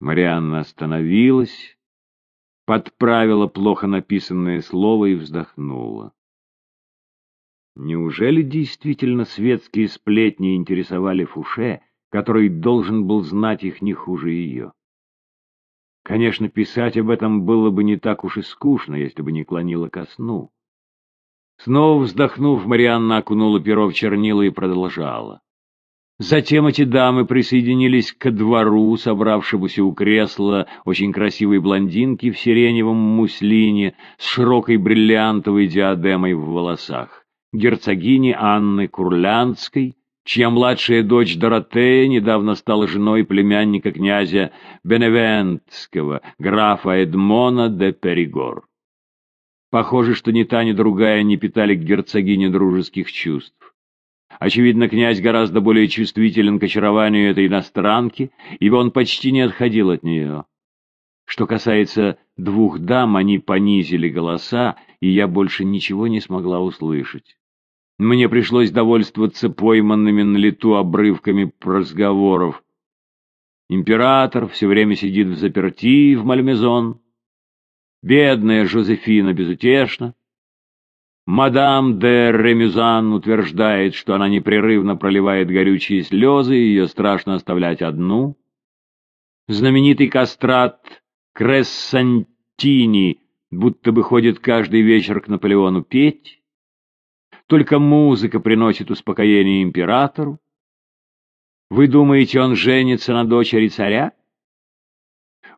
Марианна остановилась, подправила плохо написанное слово и вздохнула. Неужели действительно светские сплетни интересовали Фуше, который должен был знать их не хуже ее? Конечно, писать об этом было бы не так уж и скучно, если бы не клонило ко сну. Снова вздохнув, Марианна окунула перо в чернила и продолжала. Затем эти дамы присоединились ко двору, собравшемуся у кресла очень красивой блондинки в сиреневом муслине с широкой бриллиантовой диадемой в волосах, герцогини Анны Курлянской, чья младшая дочь Доротея недавно стала женой племянника князя Беневентского, графа Эдмона де Перигор. Похоже, что ни та, ни другая не питали к герцогине дружеских чувств. Очевидно, князь гораздо более чувствителен к очарованию этой иностранки, ибо он почти не отходил от нее. Что касается двух дам, они понизили голоса, и я больше ничего не смогла услышать. Мне пришлось довольствоваться пойманными на лету обрывками разговоров. Император все время сидит в заперти в Мальмезон. Бедная Жозефина безутешна. Мадам де Ремюзан утверждает, что она непрерывно проливает горючие слезы, и ее страшно оставлять одну. Знаменитый кастрат Крессантини будто бы ходит каждый вечер к Наполеону петь. Только музыка приносит успокоение императору. Вы думаете, он женится на дочери царя?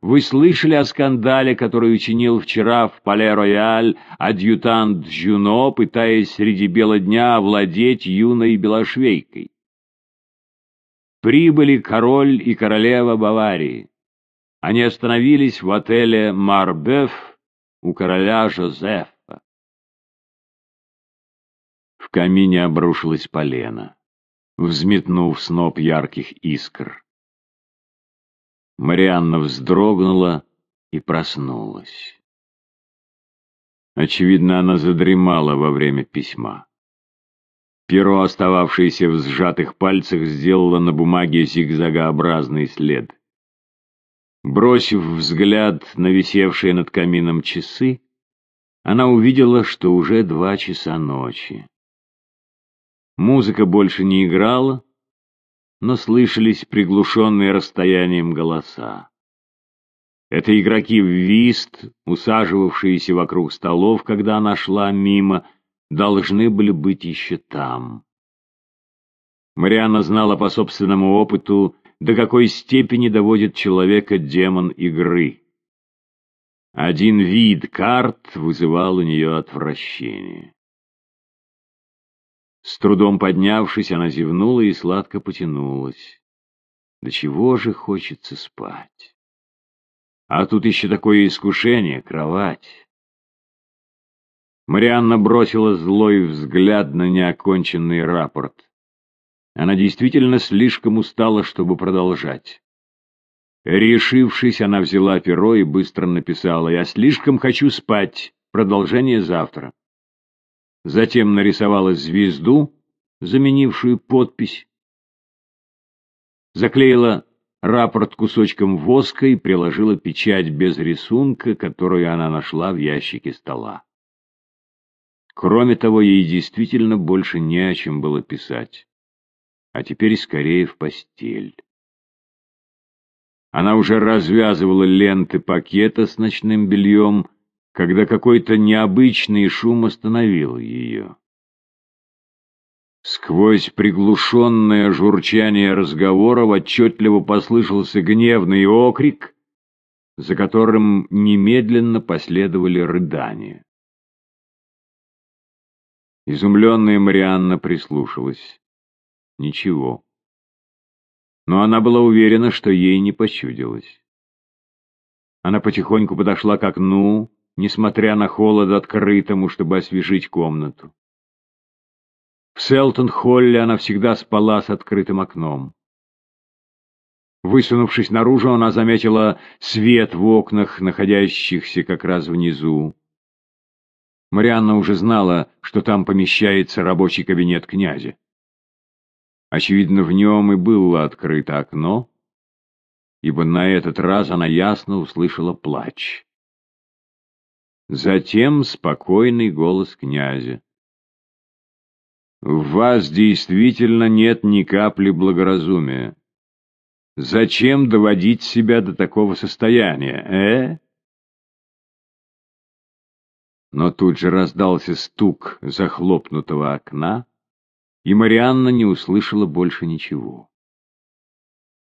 Вы слышали о скандале, который учинил вчера в Пале-Рояль адъютант Жюно, пытаясь среди бела дня овладеть юной белошвейкой? Прибыли король и королева Баварии. Они остановились в отеле «Марбеф» у короля Жозефа. В камине обрушилась полена, взметнув сноп ярких искр. Марианна вздрогнула и проснулась. Очевидно, она задремала во время письма. Перо, остававшееся в сжатых пальцах, сделало на бумаге зигзагообразный след. Бросив взгляд на висевшие над камином часы, она увидела, что уже два часа ночи. Музыка больше не играла, но слышались приглушенные расстоянием голоса. Это игроки в вист, усаживавшиеся вокруг столов, когда она шла мимо, должны были быть еще там. Марианна знала по собственному опыту, до какой степени доводит человека демон игры. Один вид карт вызывал у нее отвращение. С трудом поднявшись, она зевнула и сладко потянулась. Да чего же хочется спать? А тут еще такое искушение — кровать. Марианна бросила злой взгляд на неоконченный рапорт. Она действительно слишком устала, чтобы продолжать. Решившись, она взяла перо и быстро написала «Я слишком хочу спать. Продолжение завтра» затем нарисовала звезду, заменившую подпись, заклеила рапорт кусочком воска и приложила печать без рисунка, которую она нашла в ящике стола. Кроме того, ей действительно больше не о чем было писать. А теперь скорее в постель. Она уже развязывала ленты пакета с ночным бельем, когда какой-то необычный шум остановил ее. Сквозь приглушенное журчание разговоров отчетливо послышался гневный окрик, за которым немедленно последовали рыдания. Изумленная Марианна прислушалась. Ничего. Но она была уверена, что ей не почудилось. Она потихоньку подошла к окну, несмотря на холод открытому, чтобы освежить комнату. В Селтон-Холле она всегда спала с открытым окном. Высунувшись наружу, она заметила свет в окнах, находящихся как раз внизу. Марианна уже знала, что там помещается рабочий кабинет князя. Очевидно, в нем и было открыто окно, ибо на этот раз она ясно услышала плач. Затем спокойный голос князя. «В вас действительно нет ни капли благоразумия. Зачем доводить себя до такого состояния, э?» Но тут же раздался стук захлопнутого окна, и Марианна не услышала больше ничего.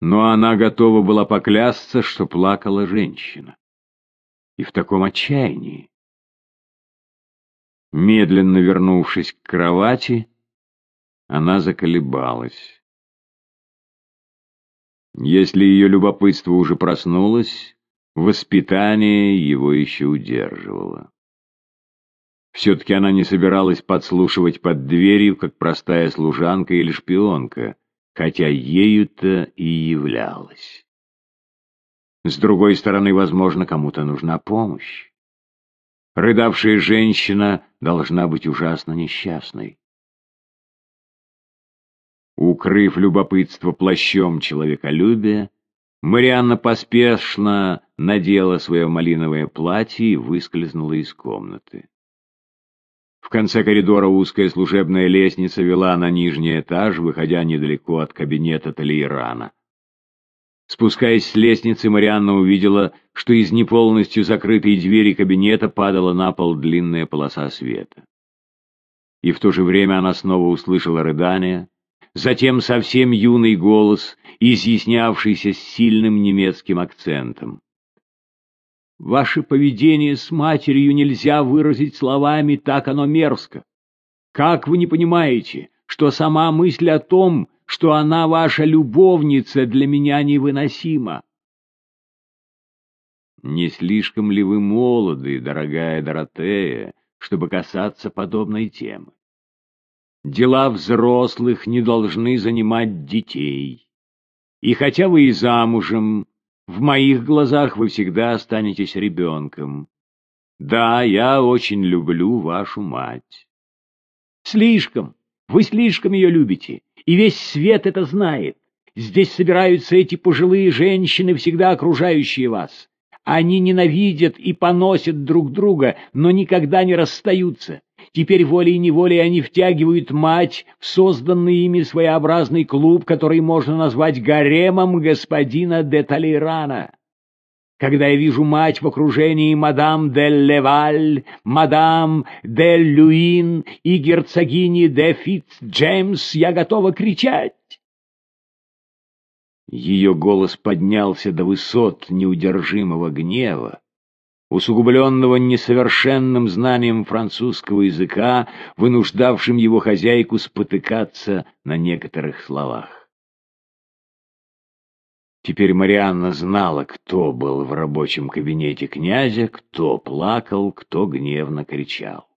Но она готова была поклясться, что плакала женщина. И в таком отчаянии. Медленно вернувшись к кровати, она заколебалась. Если ее любопытство уже проснулось, воспитание его еще удерживало. Все-таки она не собиралась подслушивать под дверью, как простая служанка или шпионка, хотя ею-то и являлась. С другой стороны, возможно, кому-то нужна помощь. Рыдавшая женщина должна быть ужасно несчастной. Укрыв любопытство плащом человеколюбия, Марианна поспешно надела свое малиновое платье и выскользнула из комнаты. В конце коридора узкая служебная лестница вела на нижний этаж, выходя недалеко от кабинета Талейрана. Спускаясь с лестницы, Марианна увидела, что из неполностью закрытой двери кабинета падала на пол длинная полоса света. И в то же время она снова услышала рыдание, затем совсем юный голос, изъяснявшийся с сильным немецким акцентом. «Ваше поведение с матерью нельзя выразить словами, так оно мерзко. Как вы не понимаете, что сама мысль о том, что она ваша любовница, для меня невыносима. Не слишком ли вы молоды, дорогая Доротея, чтобы касаться подобной темы? Дела взрослых не должны занимать детей. И хотя вы и замужем, в моих глазах вы всегда останетесь ребенком. Да, я очень люблю вашу мать. Слишком, вы слишком ее любите и весь свет это знает. Здесь собираются эти пожилые женщины, всегда окружающие вас. Они ненавидят и поносят друг друга, но никогда не расстаются. Теперь волей-неволей они втягивают мать в созданный ими своеобразный клуб, который можно назвать гаремом господина де Талейрана. Когда я вижу мать в окружении мадам де Леваль, мадам де Люин и герцогини де Фитц Джеймс, я готова кричать. Ее голос поднялся до высот неудержимого гнева, усугубленного несовершенным знанием французского языка, вынуждавшим его хозяйку спотыкаться на некоторых словах. Теперь Марианна знала, кто был в рабочем кабинете князя, кто плакал, кто гневно кричал.